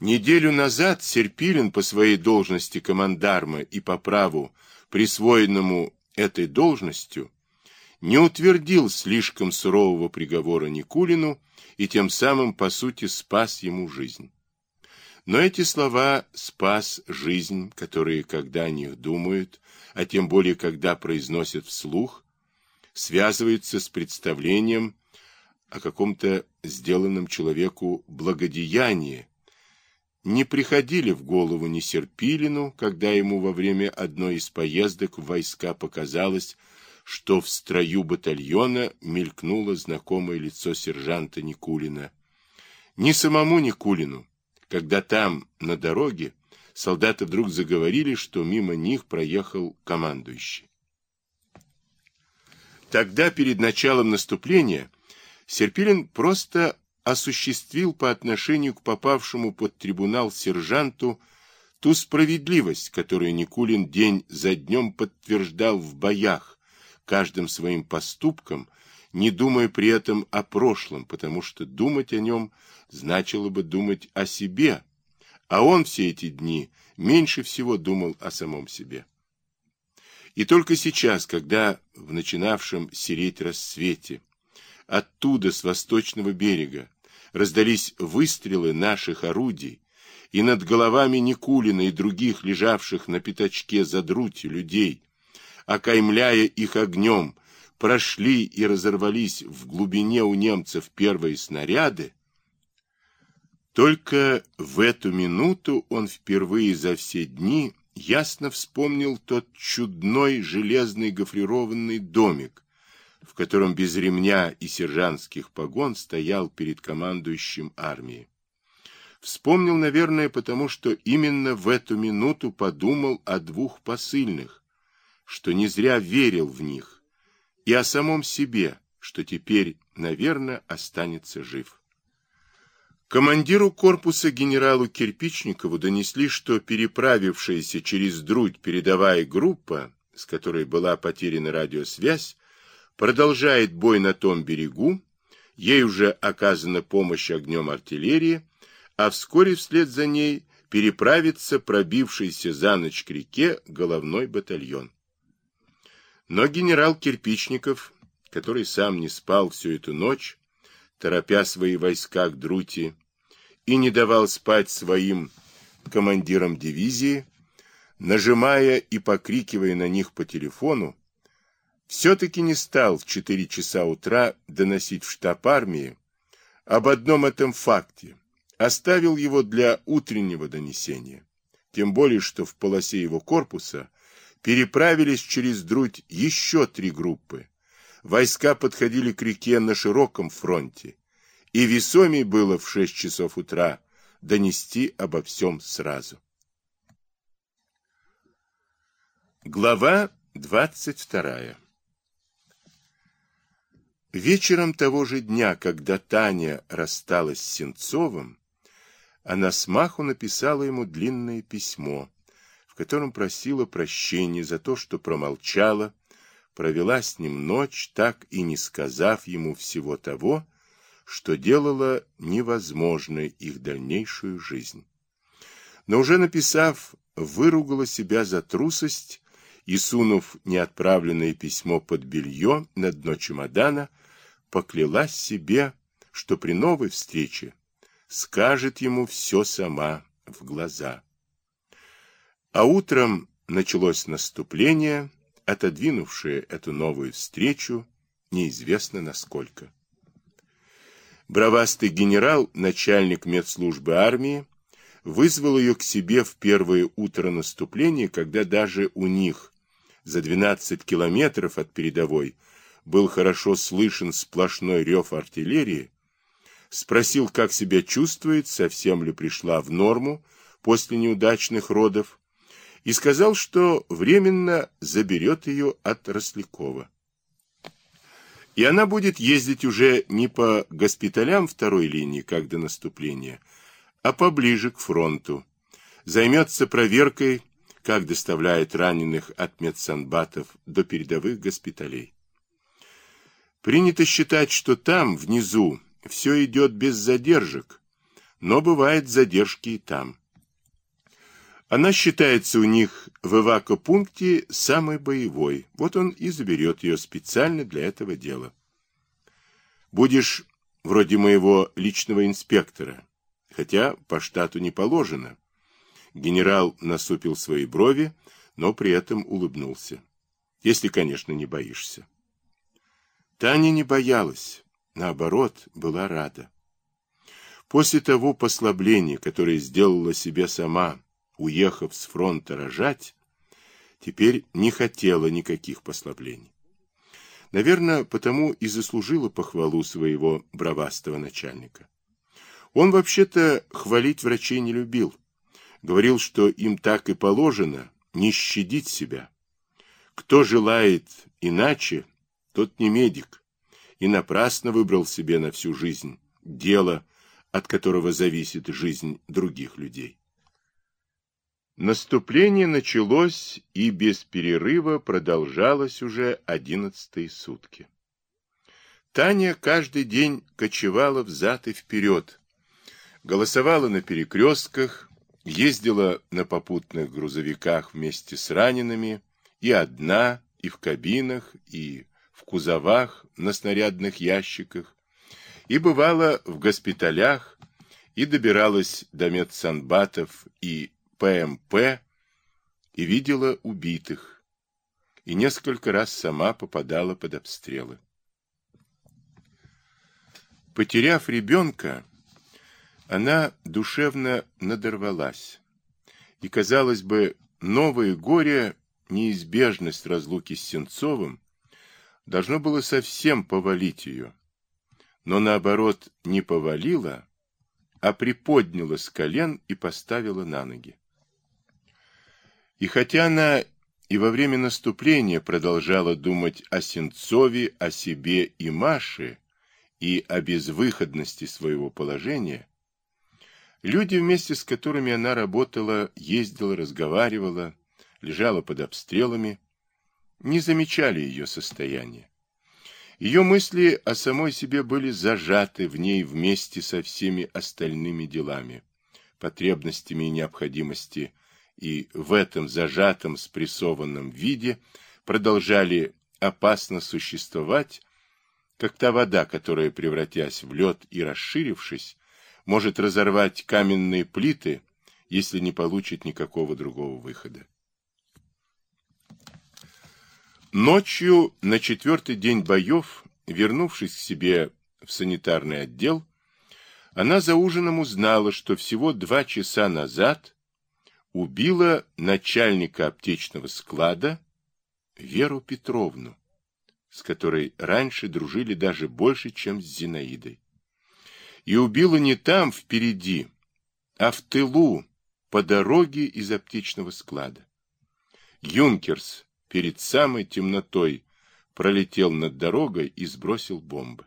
Неделю назад Серпилин по своей должности командарма и по праву, присвоенному этой должностью, не утвердил слишком сурового приговора Никулину и тем самым, по сути, спас ему жизнь. Но эти слова «спас жизнь», которые, когда о них думают, а тем более, когда произносят вслух, связываются с представлением о каком-то сделанном человеку благодеянии, не приходили в голову ни Серпилину, когда ему во время одной из поездок в войска показалось, что в строю батальона мелькнуло знакомое лицо сержанта Никулина. Ни самому Никулину, когда там, на дороге, солдаты вдруг заговорили, что мимо них проехал командующий. Тогда, перед началом наступления, Серпилин просто осуществил по отношению к попавшему под трибунал сержанту ту справедливость, которую Никулин день за днем подтверждал в боях, каждым своим поступком, не думая при этом о прошлом, потому что думать о нем значило бы думать о себе, а он все эти дни меньше всего думал о самом себе. И только сейчас, когда в начинавшем сереть рассвете, оттуда, с восточного берега, раздались выстрелы наших орудий, и над головами Никулина и других, лежавших на пятачке за друтью людей, окаймляя их огнем, прошли и разорвались в глубине у немцев первые снаряды, только в эту минуту он впервые за все дни ясно вспомнил тот чудной железный гофрированный домик, в котором без ремня и сержантских погон стоял перед командующим армией. Вспомнил, наверное, потому что именно в эту минуту подумал о двух посыльных, что не зря верил в них, и о самом себе, что теперь, наверное, останется жив. Командиру корпуса генералу Кирпичникову донесли, что переправившаяся через Друдь передовая группа, с которой была потеряна радиосвязь, продолжает бой на том берегу, ей уже оказана помощь огнем артиллерии, а вскоре вслед за ней переправится пробившийся за ночь к реке головной батальон. Но генерал Кирпичников, который сам не спал всю эту ночь, торопя свои войска к Друти, и не давал спать своим командирам дивизии, нажимая и покрикивая на них по телефону, все-таки не стал в 4 часа утра доносить в штаб армии об одном этом факте, оставил его для утреннего донесения. Тем более, что в полосе его корпуса переправились через Друдь еще три группы. Войска подходили к реке на широком фронте, и весомей было в 6 часов утра донести обо всем сразу. Глава 22 Вечером того же дня, когда Таня рассталась с Сенцовым, она смаху написала ему длинное письмо, в котором просила прощения за то, что промолчала, провела с ним ночь, так и не сказав ему всего того, что делало невозможной их дальнейшую жизнь. Но уже написав, выругала себя за трусость и, сунув неотправленное письмо под белье на дно чемодана, поклялась себе, что при новой встрече скажет ему все сама в глаза. А утром началось наступление, отодвинувшее эту новую встречу неизвестно насколько. Бравастый генерал, начальник медслужбы армии, вызвал ее к себе в первое утро наступления, когда даже у них за 12 километров от передовой был хорошо слышен сплошной рев артиллерии, спросил, как себя чувствует, совсем ли пришла в норму после неудачных родов, и сказал, что временно заберет ее от Рослякова. И она будет ездить уже не по госпиталям второй линии, как до наступления, а поближе к фронту. Займется проверкой, как доставляют раненых от медсанбатов до передовых госпиталей. Принято считать, что там, внизу, все идет без задержек, но бывает задержки и там. Она считается у них в эвакопункте самой боевой. Вот он и заберет ее специально для этого дела. Будешь вроде моего личного инспектора, хотя по штату не положено. Генерал насупил свои брови, но при этом улыбнулся. Если, конечно, не боишься. Таня не боялась, наоборот, была рада. После того послабления, которое сделала себе сама, уехав с фронта рожать, теперь не хотела никаких послаблений. Наверное, потому и заслужила похвалу своего бравастого начальника. Он вообще-то хвалить врачей не любил. Говорил, что им так и положено не щадить себя. Кто желает иначе, тот не медик, и напрасно выбрал себе на всю жизнь дело, от которого зависит жизнь других людей. Наступление началось и без перерыва продолжалось уже одиннадцатые сутки. Таня каждый день кочевала взад и вперед, голосовала на перекрестках, ездила на попутных грузовиках вместе с ранеными, и одна, и в кабинах, и в кузовах на снарядных ящиках, и бывала в госпиталях, и добиралась до медсанбатов и ПМП и видела убитых, и несколько раз сама попадала под обстрелы. Потеряв ребенка, она душевно надорвалась, и, казалось бы, новое горе, неизбежность разлуки с Сенцовым, должно было совсем повалить ее, но, наоборот, не повалило, а приподняла с колен и поставила на ноги. И хотя она и во время наступления продолжала думать о Сенцове, о себе и Маше, и о безвыходности своего положения, люди, вместе с которыми она работала, ездила, разговаривала, лежала под обстрелами, не замечали ее состояния. Ее мысли о самой себе были зажаты в ней вместе со всеми остальными делами, потребностями и необходимости и в этом зажатом спрессованном виде продолжали опасно существовать, как та вода, которая, превратясь в лед и расширившись, может разорвать каменные плиты, если не получит никакого другого выхода. Ночью, на четвертый день боев, вернувшись к себе в санитарный отдел, она за ужином узнала, что всего два часа назад убила начальника аптечного склада Веру Петровну, с которой раньше дружили даже больше, чем с Зинаидой. И убила не там, впереди, а в тылу, по дороге из аптечного склада. Юнкерс перед самой темнотой пролетел над дорогой и сбросил бомбы.